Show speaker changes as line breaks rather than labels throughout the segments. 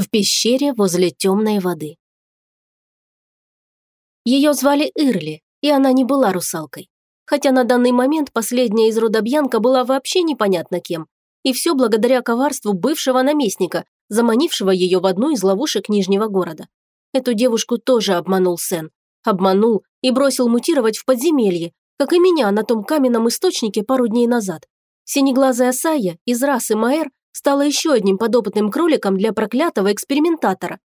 в пещере возле темной воды. Ее звали Ирли, и она не была русалкой. Хотя на данный момент последняя из рода Бьянка была вообще непонятно кем. И все благодаря коварству бывшего наместника, заманившего ее в одну из ловушек Нижнего города. Эту девушку тоже обманул Сен. Обманул и бросил мутировать в подземелье, как и меня на том каменном источнике пару дней назад. Синеглазая Сая из расы Маэр стала еще одним подопытным кроликом для проклятого экспериментатора.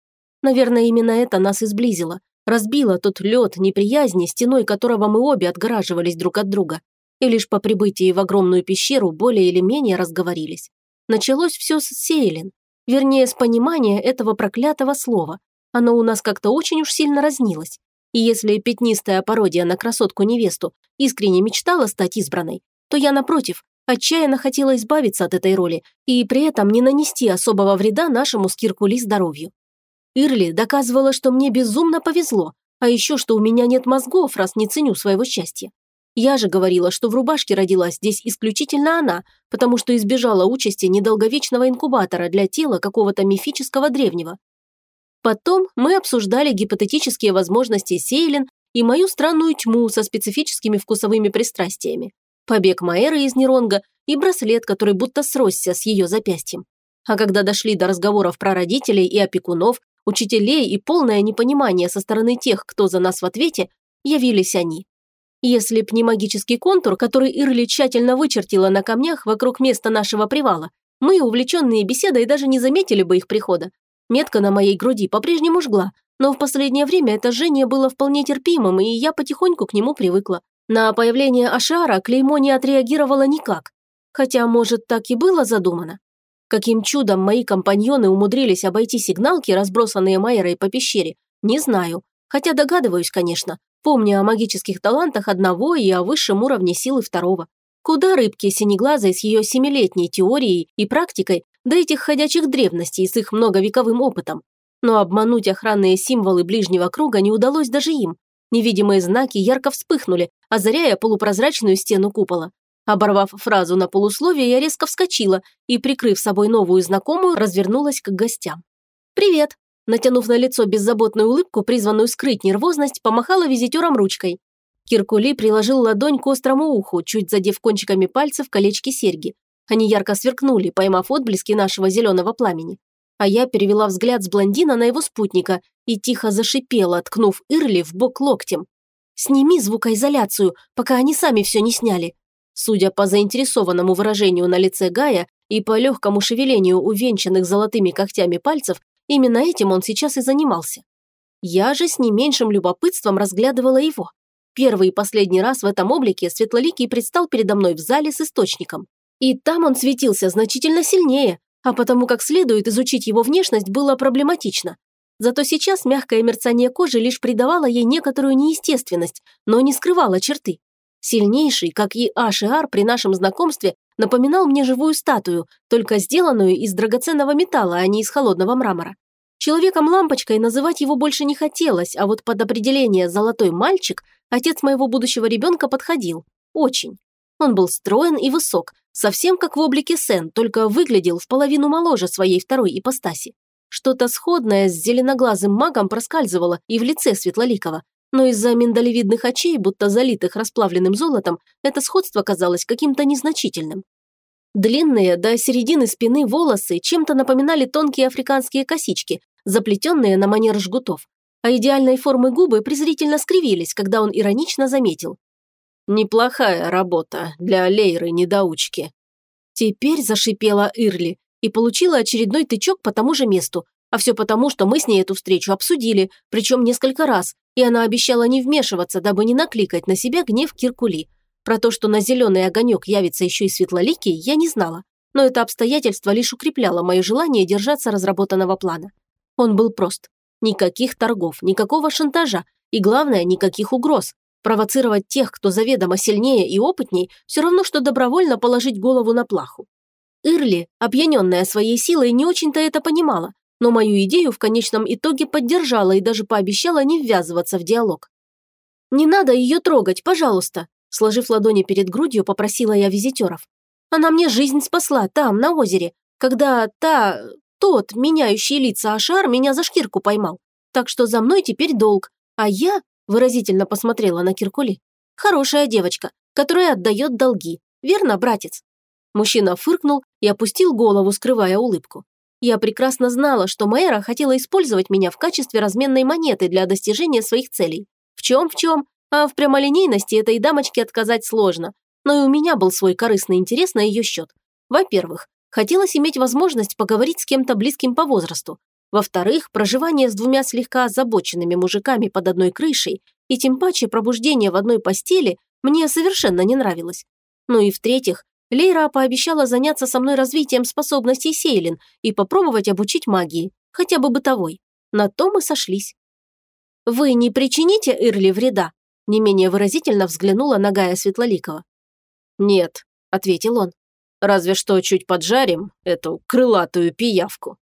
Наверное, именно это нас и сблизило. Разбило тот лед неприязни, стеной которого мы обе отгораживались друг от друга. И лишь по прибытии в огромную пещеру более или менее разговорились. Началось все с Сейлин. Вернее, с понимания этого проклятого слова. Оно у нас как-то очень уж сильно разнилось. И если пятнистая пародия на красотку-невесту искренне мечтала стать избранной, то я, напротив, Отчаянно хотела избавиться от этой роли и при этом не нанести особого вреда нашему скиркули здоровью. Ирли доказывала, что мне безумно повезло, а еще что у меня нет мозгов, раз не ценю своего счастья. Я же говорила, что в рубашке родилась здесь исключительно она, потому что избежала участи недолговечного инкубатора для тела какого-то мифического древнего. Потом мы обсуждали гипотетические возможности Сейлин и мою странную тьму со специфическими вкусовыми пристрастиями побег Маэры из Неронга и браслет, который будто сросся с ее запястьем. А когда дошли до разговоров про родителей и опекунов, учителей и полное непонимание со стороны тех, кто за нас в ответе, явились они. Если б не магический контур, который Ирли тщательно вычертила на камнях вокруг места нашего привала, мы, увлеченные беседой, даже не заметили бы их прихода. Метка на моей груди по-прежнему жгла, но в последнее время это жжение было вполне терпимым, и я потихоньку к нему привыкла. На появление Ашара клеймо не отреагировало никак, хотя, может, так и было задумано. Каким чудом мои компаньоны умудрились обойти сигналки, разбросанные Майерой по пещере, не знаю, хотя догадываюсь, конечно, помня о магических талантах одного и о высшем уровне силы второго. Куда рыбки синеглазой с ее семилетней теорией и практикой до этих ходячих древностей с их многовековым опытом? Но обмануть охранные символы ближнего круга не удалось даже им, Невидимые знаки ярко вспыхнули, озаряя полупрозрачную стену купола. Оборвав фразу на полусловие, я резко вскочила и, прикрыв собой новую знакомую, развернулась к гостям. «Привет!» Натянув на лицо беззаботную улыбку, призванную скрыть нервозность, помахала визитером ручкой. Киркули приложил ладонь к острому уху, чуть задев кончиками пальцев колечки серьги. Они ярко сверкнули, поймав отблески нашего зеленого пламени а я перевела взгляд с блондина на его спутника и тихо зашипела, ткнув Ирли в бок локтем. «Сними звукоизоляцию, пока они сами все не сняли». Судя по заинтересованному выражению на лице Гая и по легкому шевелению увенчанных золотыми когтями пальцев, именно этим он сейчас и занимался. Я же с не меньшим любопытством разглядывала его. Первый и последний раз в этом облике Светлоликий предстал передо мной в зале с источником. И там он светился значительно сильнее, а потому как следует изучить его внешность было проблематично. Зато сейчас мягкое мерцание кожи лишь придавало ей некоторую неестественность, но не скрывало черты. Сильнейший, как и Аш и Ар при нашем знакомстве, напоминал мне живую статую, только сделанную из драгоценного металла, а не из холодного мрамора. Человеком-лампочкой называть его больше не хотелось, а вот под определение «золотой мальчик» отец моего будущего ребенка подходил. Очень. Он был строен и высок, совсем как в облике Сен, только выглядел в половину моложе своей второй ипостаси. Что-то сходное с зеленоглазым магом проскальзывало и в лице Светлоликова, но из-за миндалевидных очей, будто залитых расплавленным золотом, это сходство казалось каким-то незначительным. Длинные до середины спины волосы чем-то напоминали тонкие африканские косички, заплетенные на манер жгутов, а идеальной формы губы презрительно скривились, когда он иронично заметил. Неплохая работа для Лейры-недоучки. Теперь зашипела Ирли и получила очередной тычок по тому же месту, а все потому, что мы с ней эту встречу обсудили, причем несколько раз, и она обещала не вмешиваться, дабы не накликать на себя гнев Киркули. Про то, что на зеленый огонек явится еще и светлоликий, я не знала, но это обстоятельство лишь укрепляло мое желание держаться разработанного плана. Он был прост. Никаких торгов, никакого шантажа и, главное, никаких угроз. Провоцировать тех, кто заведомо сильнее и опытней, все равно, что добровольно положить голову на плаху. Ирли, опьяненная своей силой, не очень-то это понимала, но мою идею в конечном итоге поддержала и даже пообещала не ввязываться в диалог. «Не надо ее трогать, пожалуйста», сложив ладони перед грудью, попросила я визитеров. «Она мне жизнь спасла там, на озере, когда та... Тот, меняющий лица Ашар, меня за шкирку поймал. Так что за мной теперь долг. А я, выразительно посмотрела на Киркули, хорошая девочка, которая отдает долги. Верно, братец? Мужчина фыркнул и опустил голову, скрывая улыбку. Я прекрасно знала, что Мэра хотела использовать меня в качестве разменной монеты для достижения своих целей. В чем в чем, а в прямолинейности этой дамочке отказать сложно. Но и у меня был свой корыстный интерес на ее счет. Во-первых, хотелось иметь возможность поговорить с кем-то близким по возрасту. Во-вторых, проживание с двумя слегка озабоченными мужиками под одной крышей и тем паче пробуждение в одной постели мне совершенно не нравилось. Ну и в-третьих, Лейра пообещала заняться со мной развитием способностей Сейлин и попробовать обучить магии, хотя бы бытовой. На то мы сошлись. «Вы не причините Ирли вреда?» не менее выразительно взглянула на Гая Светлоликова.
«Нет», – ответил он. «Разве что чуть поджарим эту крылатую пиявку».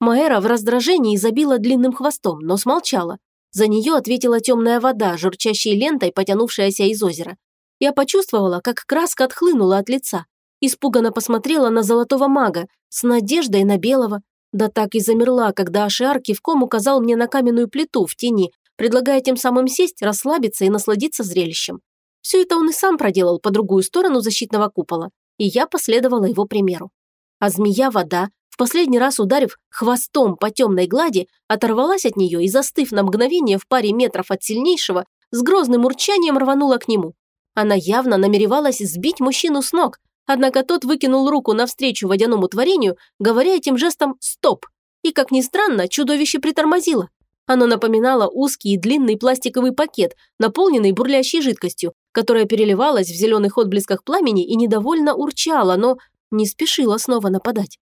Маэра в раздражении забила длинным хвостом, но смолчала. За нее ответила темная вода, журчащей лентой, потянувшаяся из озера. Я почувствовала, как краска отхлынула от лица. Испуганно посмотрела на золотого мага, с надеждой на белого. Да так и замерла, когда Ашиар кивком указал мне на каменную плиту в тени, предлагая тем самым сесть, расслабиться и насладиться зрелищем. Все это он и сам проделал по другую сторону защитного купола, и я последовала его примеру. А змея-вода, последний раз ударив хвостом по темной глади, оторвалась от нее и, застыв на мгновение в паре метров от сильнейшего, с грозным урчанием рванула к нему. Она явно намеревалась сбить мужчину с ног, однако тот выкинул руку навстречу водяному творению, говоря этим жестом «стоп». И, как ни странно, чудовище притормозило. Оно напоминало узкий и длинный пластиковый пакет, наполненный бурлящей жидкостью, которая переливалась в зеленых отблесках пламени и недовольно урчала, но не спешила снова нападать.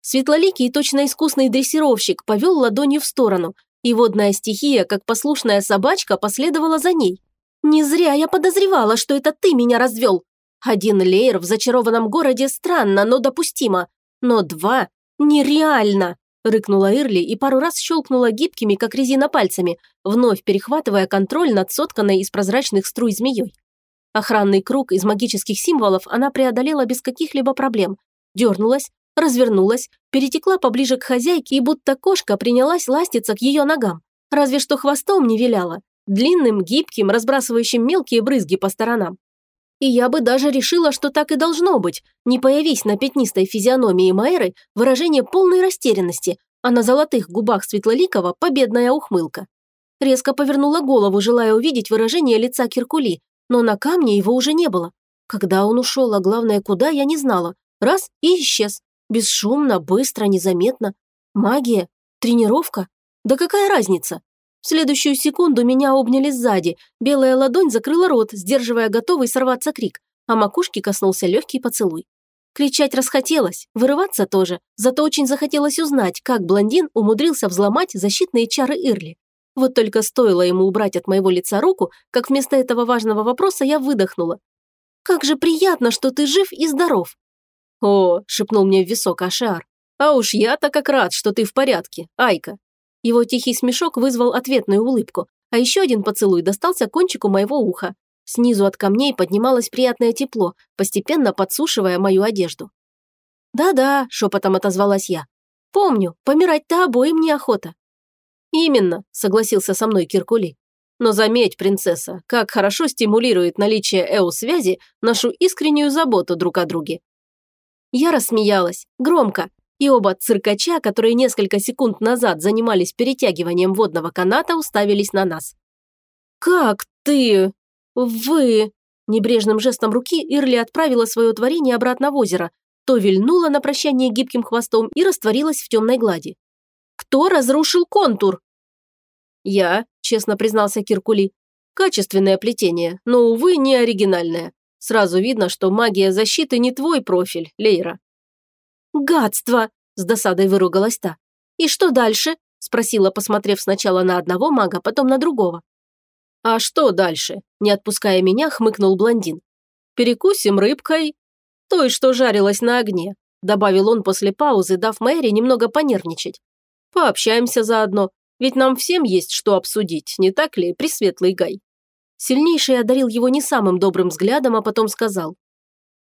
Светлоликий точно искусный дрессировщик повел ладонью в сторону, и водная стихия, как послушная собачка, последовала за ней. «Не зря я подозревала, что это ты меня развел. Один леер в зачарованном городе странно, но допустимо. Но два – нереально!» рыкнула Ирли и пару раз щелкнула гибкими, как резина, пальцами, вновь перехватывая контроль над сотканной из прозрачных струй змеей. Охранный круг из магических символов она преодолела без каких-либо проблем. Дернулась, развернулась, перетекла поближе к хозяйке и будто кошка принялась ластиться к ее ногам. Разве что хвостом не виляла. Длинным, гибким, разбрасывающим мелкие брызги по сторонам. И я бы даже решила, что так и должно быть, не появись на пятнистой физиономии Майры выражение полной растерянности, а на золотых губах Светлоликова победная ухмылка. Резко повернула голову, желая увидеть выражение лица Киркули, но на камне его уже не было. Когда он ушел, а главное, куда, я не знала. Раз – и исчез. Бесшумно, быстро, незаметно. Магия? Тренировка? Да какая разница? В следующую секунду меня обняли сзади, белая ладонь закрыла рот, сдерживая готовый сорваться крик, а макушки коснулся легкий поцелуй. Кричать расхотелось, вырываться тоже, зато очень захотелось узнать, как блондин умудрился взломать защитные чары Ирли. Вот только стоило ему убрать от моего лица руку, как вместо этого важного вопроса я выдохнула. «Как же приятно, что ты жив и здоров!»
«О!» – шепнул мне в висок Ашиар. «А уж я-то как рад, что ты в порядке, Айка!»
Его тихий смешок вызвал ответную улыбку, а еще один поцелуй достался кончику моего уха. Снизу от камней поднималось приятное тепло, постепенно подсушивая мою одежду. «Да-да», – шепотом отозвалась я. «Помню, помирать-то обоим неохота».
«Именно», – согласился со мной Киркули. «Но заметь, принцесса, как хорошо стимулирует наличие эу-связи нашу искреннюю заботу друг о друге».
Я рассмеялась, громко, и оба циркача, которые несколько секунд назад занимались перетягиванием водного каната, уставились на нас. «Как ты? Вы?» Небрежным жестом руки Ирли отправила свое творение обратно в озеро, то вильнула на прощание гибким хвостом и растворилась в темной глади. «Кто разрушил контур?»
«Я», – честно признался Киркули. «Качественное плетение, но, увы, не оригинальное. Сразу видно, что магия защиты не твой профиль, Лейра».
«Гадство!» – с досадой выругалась та. «И что дальше?» – спросила, посмотрев сначала на одного мага, потом на другого.
«А что дальше?» – не отпуская меня, хмыкнул блондин. «Перекусим рыбкой, той, что жарилась на огне», – добавил он после паузы, дав Мэри немного понервничать. «Пообщаемся заодно, ведь нам всем есть что обсудить, не так ли, Пресветлый Гай?»
Сильнейший одарил его не самым добрым взглядом, а потом сказал.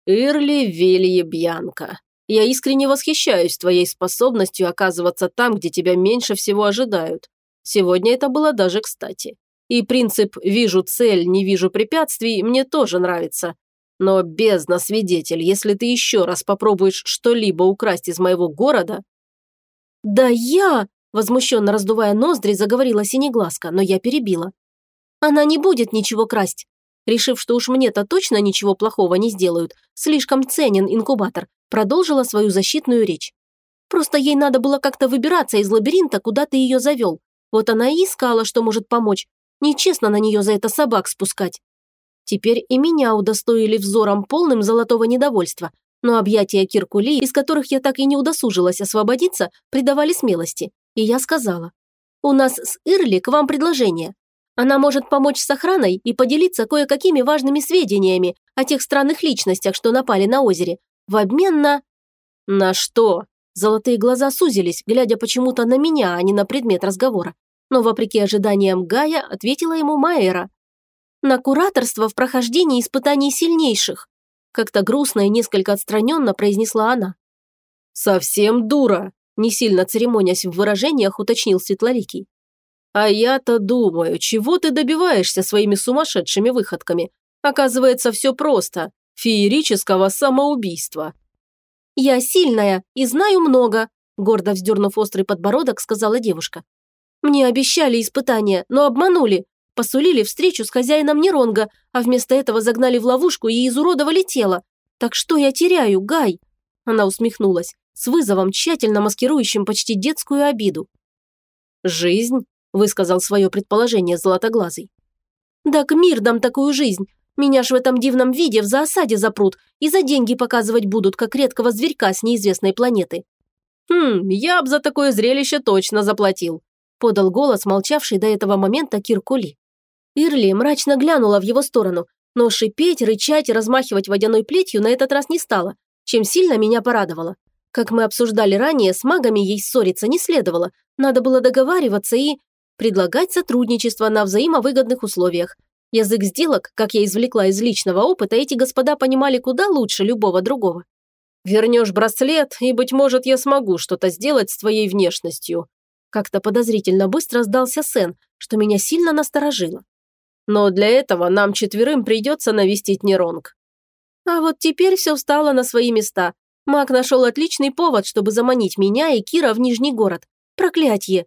«Ирли Вилье Бьянка, Я искренне восхищаюсь твоей способностью оказываться там, где тебя меньше всего ожидают. Сегодня это было даже кстати. И принцип «вижу цель, не вижу препятствий» мне тоже нравится. Но бездна, свидетель, если ты еще раз попробуешь что-либо украсть из моего города...»
«Да я...» – возмущенно раздувая ноздри, заговорила Синеглазка, но я перебила. «Она не будет ничего красть. Решив, что уж мне-то точно ничего плохого не сделают, слишком ценен инкубатор, продолжила свою защитную речь. Просто ей надо было как-то выбираться из лабиринта, куда ты ее завел. Вот она и искала, что может помочь. Нечестно на нее за это собак спускать. Теперь и меня удостоили взором полным золотого недовольства, но объятия Киркули, из которых я так и не удосужилась освободиться, придавали смелости. И я сказала, «У нас с Ирли к вам предложение. Она может помочь с охраной и поделиться кое-какими важными сведениями о тех странных личностях, что напали на озере, в обмен на...»
«На что?»
Золотые глаза сузились, глядя почему-то на меня, а не на предмет разговора. Но, вопреки ожиданиям Гая, ответила ему Майера. «На кураторство в прохождении испытаний сильнейших», как-то грустно и несколько отстраненно произнесла она.
«Совсем дура», не сильно церемонясь в выражениях, уточнил Светлоликий. А я-то думаю, чего ты добиваешься своими сумасшедшими выходками? Оказывается, все просто. Феерического самоубийства.
«Я сильная и знаю много», – гордо вздернув острый подбородок, сказала девушка. «Мне обещали испытания, но обманули. Посулили встречу с хозяином Неронга, а вместо этого загнали в ловушку и изуродовали тело. Так что я теряю, Гай?» Она усмехнулась, с вызовом, тщательно маскирующим почти детскую обиду.
«Жизнь?» Высказал свое предположение Золотоглазый.
«Да к мир дам такую жизнь. Меня ж в этом дивном виде в заосаде запрут и за деньги показывать будут, как редкого зверька с неизвестной планеты».
«Хм, я б за такое зрелище точно заплатил», подал голос молчавший до этого момента Киркули.
Ирли мрачно глянула в его сторону, но шипеть, рычать и размахивать водяной плетью на этот раз не стала, чем сильно меня порадовало. Как мы обсуждали ранее, с магами ей ссориться не следовало, надо было договариваться и предлагать сотрудничество на взаимовыгодных условиях. Язык сделок, как я извлекла из личного опыта, эти господа понимали куда лучше любого другого.
«Вернешь браслет, и, быть может, я смогу что-то сделать с твоей внешностью».
Как-то подозрительно быстро сдался Сен, что меня сильно насторожило.
«Но для этого нам четверым придется навестить Неронг».
А вот теперь все встало на свои места. Маг нашел отличный повод, чтобы заманить меня и Кира в Нижний город. Проклятье!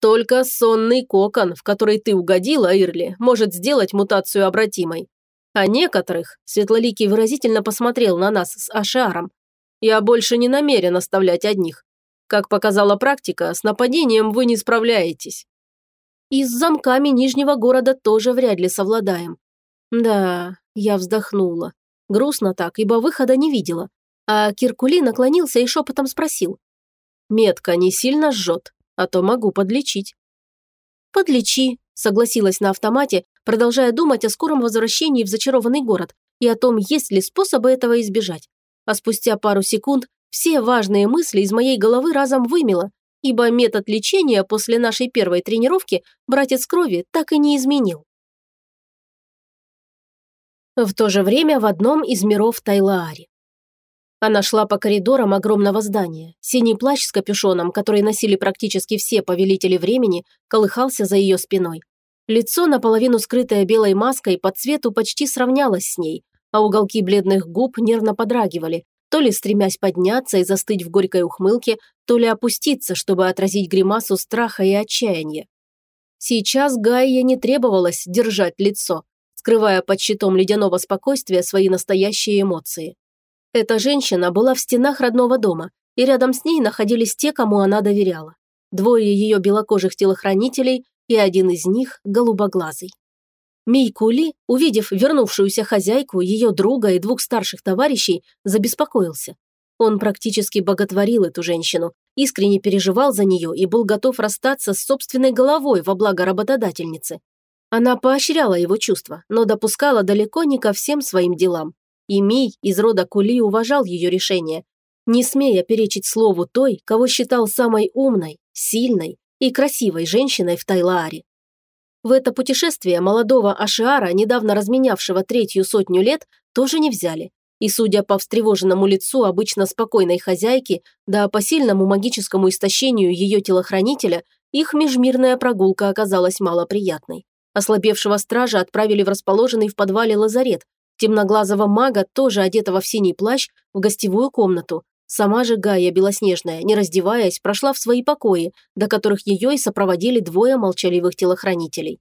Только сонный кокон, в который ты угодила, Ирли, может сделать мутацию обратимой. А некоторых, Светлоликий выразительно посмотрел на нас с Ашаром, я больше не намерен оставлять одних. Как показала практика, с нападением вы не справляетесь.
И с замками Нижнего города тоже вряд ли совладаем. Да, я вздохнула. Грустно так, ибо выхода не видела. А Киркули наклонился и шепотом спросил.
«Метка не сильно жжет?» А то могу подлечить».
«Подлечи», – согласилась на автомате, продолжая думать о скором возвращении в зачарованный город и о том, есть ли способы этого избежать. А спустя пару секунд все важные мысли из моей головы разом вымело, ибо метод лечения после нашей первой тренировки братец крови так и не изменил. В то же время в одном из миров Тайлаари. Она шла по коридорам огромного здания. Синий плащ с капюшоном, который носили практически все повелители времени, колыхался за ее спиной. Лицо, наполовину скрытое белой маской, по цвету почти сравнялось с ней, а уголки бледных губ нервно подрагивали, то ли стремясь подняться и застыть в горькой ухмылке, то ли опуститься, чтобы отразить гримасу страха и отчаяния. Сейчас Гайе не требовалось держать лицо, скрывая под щитом ледяного спокойствия свои настоящие эмоции. Эта женщина была в стенах родного дома, и рядом с ней находились те, кому она доверяла. Двое ее белокожих телохранителей и один из них – голубоглазый. Мейкули, увидев вернувшуюся хозяйку, ее друга и двух старших товарищей, забеспокоился. Он практически боготворил эту женщину, искренне переживал за нее и был готов расстаться с собственной головой во благо работодательницы. Она поощряла его чувства, но допускала далеко не ко всем своим делам. И Мий из рода Кули уважал ее решение, не смея перечить слову той, кого считал самой умной, сильной и красивой женщиной в Тайлааре. В это путешествие молодого Ашиара, недавно разменявшего третью сотню лет, тоже не взяли. И судя по встревоженному лицу обычно спокойной хозяйки, да по сильному магическому истощению ее телохранителя, их межмирная прогулка оказалась малоприятной. Ослабевшего стража отправили в расположенный в подвале лазарет, темноглазого мага, тоже одетого в синий плащ, в гостевую комнату. Сама же Гая Белоснежная, не раздеваясь, прошла в свои покои, до которых ее и сопроводили двое молчаливых телохранителей.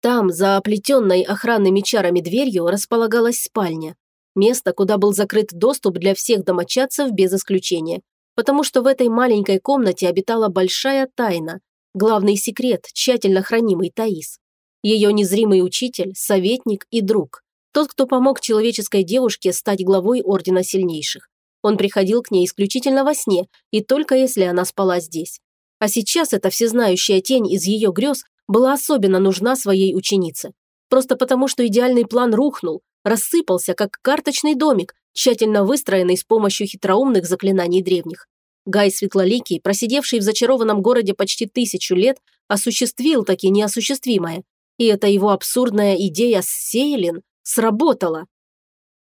Там, за оплетенной охранными чарами дверью, располагалась спальня. Место, куда был закрыт доступ для всех домочадцев без исключения. Потому что в этой маленькой комнате обитала большая тайна, главный секрет, тщательно хранимый Таис. Ее незримый учитель, советник и друг. Тот, кто помог человеческой девушке стать главой Ордена Сильнейших. Он приходил к ней исключительно во сне, и только если она спала здесь. А сейчас эта всезнающая тень из ее грез была особенно нужна своей ученице. Просто потому, что идеальный план рухнул, рассыпался, как карточный домик, тщательно выстроенный с помощью хитроумных заклинаний древних. Гай Светлоликий, просидевший в зачарованном городе почти тысячу лет, осуществил таки неосуществимое. И эта его абсурдная идея с Сейлин сработала.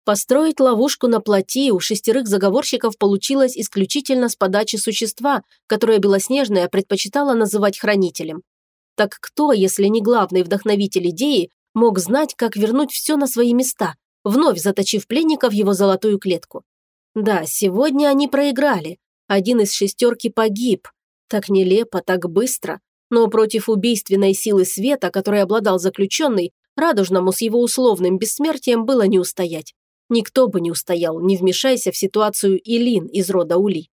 Построить ловушку на плоти у шестерых заговорщиков получилось исключительно с подачи существа, которое Белоснежная предпочитала называть хранителем. Так кто, если не главный вдохновитель идеи, мог знать, как вернуть все на свои места, вновь заточив пленника в его золотую клетку? Да, сегодня они проиграли. Один из шестерки погиб. Так нелепо, так быстро. Но против убийственной силы света, которой обладал заключенный, радужному с его условным бессмертием было не устоять. Никто бы не устоял, не вмешайся в ситуацию Илин из рода Ули.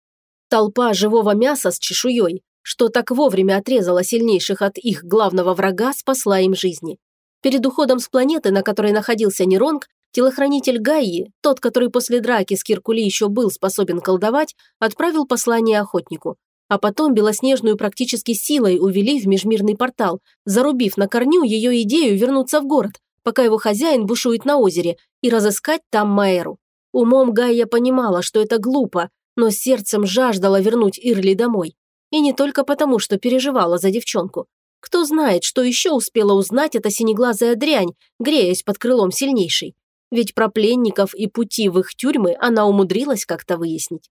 Толпа живого мяса с чешуей, что так вовремя отрезала сильнейших от их главного врага, спасла им жизни. Перед уходом с планеты, на которой находился Неронг, телохранитель Гаи, тот, который после драки с Киркули еще был способен колдовать, отправил послание охотнику. А потом Белоснежную практически силой увели в межмирный портал, зарубив на корню ее идею вернуться в город, пока его хозяин бушует на озере, и разыскать там Майеру. Умом Гайя понимала, что это глупо, но сердцем жаждала вернуть Ирли домой. И не только потому, что переживала за девчонку. Кто знает, что еще успела узнать эта синеглазая дрянь, греясь под крылом сильнейшей. Ведь про пленников и пути в их тюрьмы она умудрилась как-то выяснить.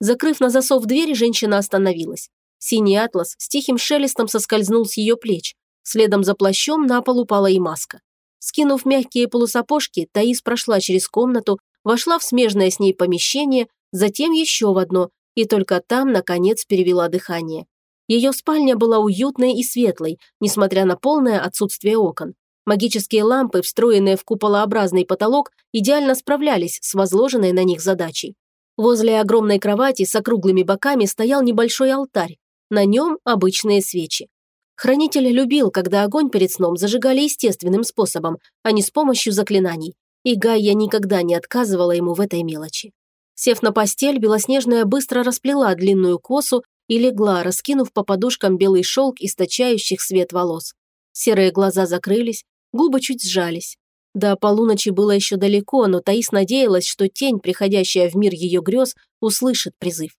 Закрыв на засов двери, женщина остановилась. Синий атлас с тихим шелестом соскользнул с ее плеч. Следом за плащом на пол упала и маска. Скинув мягкие полусапожки, Таис прошла через комнату, вошла в смежное с ней помещение, затем еще в одно, и только там, наконец, перевела дыхание. Ее спальня была уютной и светлой, несмотря на полное отсутствие окон. Магические лампы, встроенные в куполообразный потолок, идеально справлялись с возложенной на них задачей. Возле огромной кровати с округлыми боками стоял небольшой алтарь. На нем обычные свечи. Хранитель любил, когда огонь перед сном зажигали естественным способом, а не с помощью заклинаний. И Гайя никогда не отказывала ему в этой мелочи. Сев на постель, Белоснежная быстро расплела длинную косу и легла, раскинув по подушкам белый шелк источающих свет волос. Серые глаза закрылись, губы чуть сжались. До полуночи было еще далеко, но Таис надеялась, что тень, приходящая в мир ее грез, услышит призыв.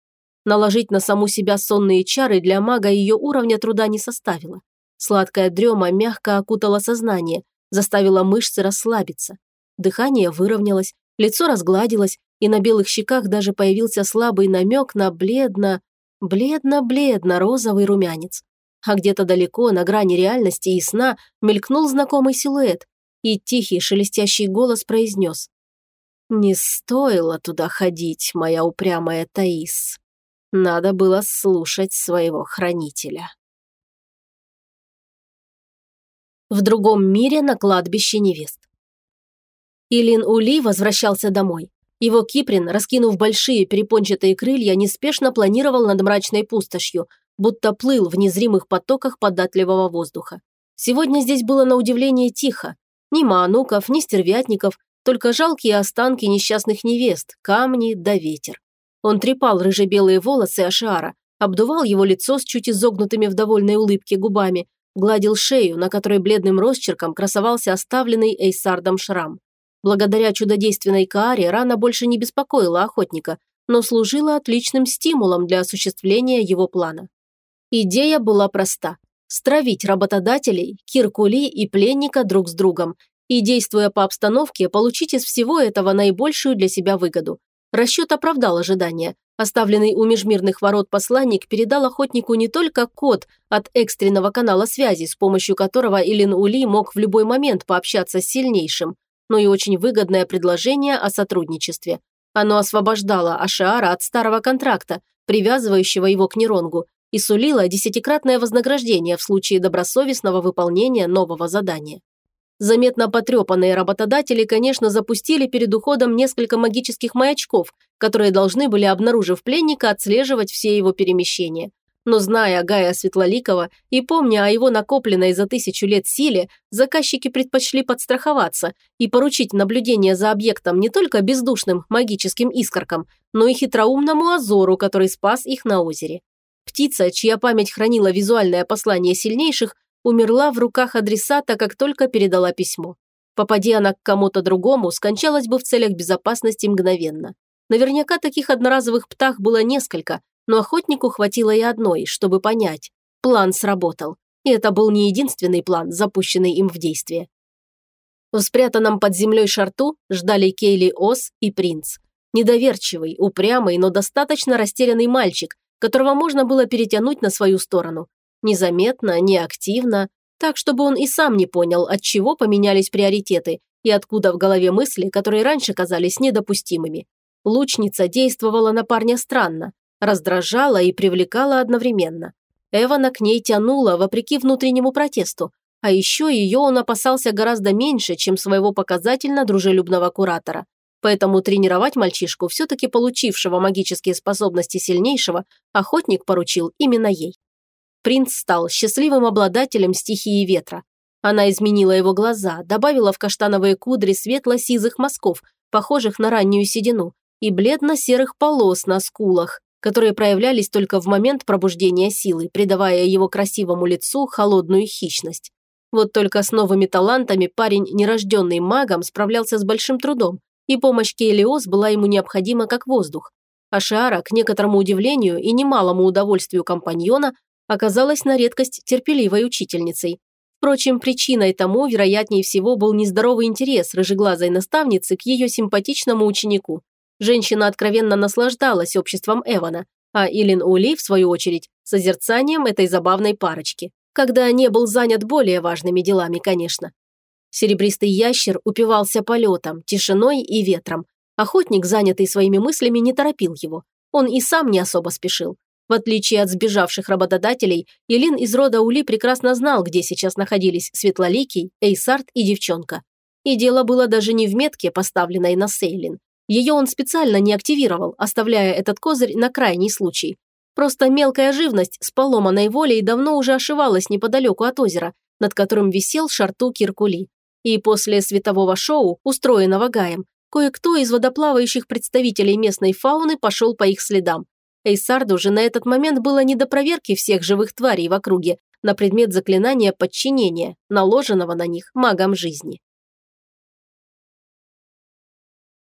Наложить на саму себя сонные чары для мага ее уровня труда не составило. Сладкая дрема мягко окутала сознание, заставила мышцы расслабиться. Дыхание выровнялось, лицо разгладилось, и на белых щеках даже появился слабый намек на бледно, бледно-бледно-розовый румянец. А где-то далеко, на грани реальности и сна, мелькнул знакомый силуэт, и тихий шелестящий голос произнес. «Не стоило туда ходить, моя упрямая Таис». Надо было слушать своего хранителя. В другом мире на кладбище невест. Илин Ули возвращался домой. Его Киприн, раскинув большие перепончатые крылья, неспешно планировал над мрачной пустошью, будто плыл в незримых потоках податливого воздуха. Сегодня здесь было на удивление тихо. Ни маануков, ни стервятников, только жалкие останки несчастных невест, камни да ветер. Он трепал рыже-белые волосы Ашиара, обдувал его лицо с чуть изогнутыми в довольной улыбке губами, гладил шею, на которой бледным росчерком красовался оставленный Эйсардом шрам. Благодаря чудодейственной Кааре рана больше не беспокоила охотника, но служила отличным стимулом для осуществления его плана. Идея была проста – стравить работодателей, Киркули и пленника друг с другом и, действуя по обстановке, получить из всего этого наибольшую для себя выгоду. Расчет оправдал ожидания. Оставленный у межмирных ворот посланник передал охотнику не только код от экстренного канала связи, с помощью которого Илин Ули мог в любой момент пообщаться с сильнейшим, но и очень выгодное предложение о сотрудничестве. Оно освобождало Ашиара от старого контракта, привязывающего его к Неронгу, и сулило десятикратное вознаграждение в случае добросовестного выполнения нового задания. Заметно потрепанные работодатели, конечно, запустили перед уходом несколько магических маячков, которые должны были, обнаружив пленника, отслеживать все его перемещения. Но зная Гая Светлоликова и помня о его накопленной за тысячу лет силе, заказчики предпочли подстраховаться и поручить наблюдение за объектом не только бездушным магическим искоркам, но и хитроумному Азору, который спас их на озере. Птица, чья память хранила визуальное послание сильнейших, умерла в руках адресата, как только передала письмо. Попади она к кому-то другому, скончалась бы в целях безопасности мгновенно. Наверняка таких одноразовых птах было несколько, но охотнику хватило и одной, чтобы понять. План сработал. И это был не единственный план, запущенный им в действие. В спрятанном под землей шарту ждали Кейли Ос и принц. Недоверчивый, упрямый, но достаточно растерянный мальчик, которого можно было перетянуть на свою сторону. Незаметно, неактивно, так, чтобы он и сам не понял, от чего поменялись приоритеты и откуда в голове мысли, которые раньше казались недопустимыми. Лучница действовала на парня странно, раздражала и привлекала одновременно. Эвана к ней тянула, вопреки внутреннему протесту, а еще ее он опасался гораздо меньше, чем своего показательно дружелюбного куратора. Поэтому тренировать мальчишку, все-таки получившего магические способности сильнейшего, охотник поручил именно ей принц стал счастливым обладателем стихии ветра. Она изменила его глаза, добавила в каштановые кудри светло-сизых мазков, похожих на раннюю седину, и бледно-серых полос на скулах, которые проявлялись только в момент пробуждения силы, придавая его красивому лицу холодную хищность. Вот только с новыми талантами парень, нерожденный магом, справлялся с большим трудом, и помощь Кейлиос была ему необходима как воздух. А Шиара, к некоторому удивлению и немалому удовольствию компаньона, оказалась на редкость терпеливой учительницей. Впрочем, причиной тому, вероятнее всего, был нездоровый интерес рыжеглазой наставницы к ее симпатичному ученику. Женщина откровенно наслаждалась обществом Эвана, а Илин Ули, в свою очередь, созерцанием этой забавной парочки, когда не был занят более важными делами, конечно. Серебристый ящер упивался полетом, тишиной и ветром. Охотник, занятый своими мыслями, не торопил его. Он и сам не особо спешил. В отличие от сбежавших работодателей, Елин из рода Ули прекрасно знал, где сейчас находились Светлоликий, Эйсарт и девчонка. И дело было даже не в метке, поставленной на Сейлин. Ее он специально не активировал, оставляя этот козырь на крайний случай. Просто мелкая живность с поломанной волей давно уже ошивалась неподалеку от озера, над которым висел шарту Киркули. И после светового шоу, устроенного Гаем, кое-кто из водоплавающих представителей местной фауны пошел по их следам, Эйсарду же на этот момент было не до проверки всех живых тварей в округе на предмет заклинания подчинения, наложенного на них магом жизни.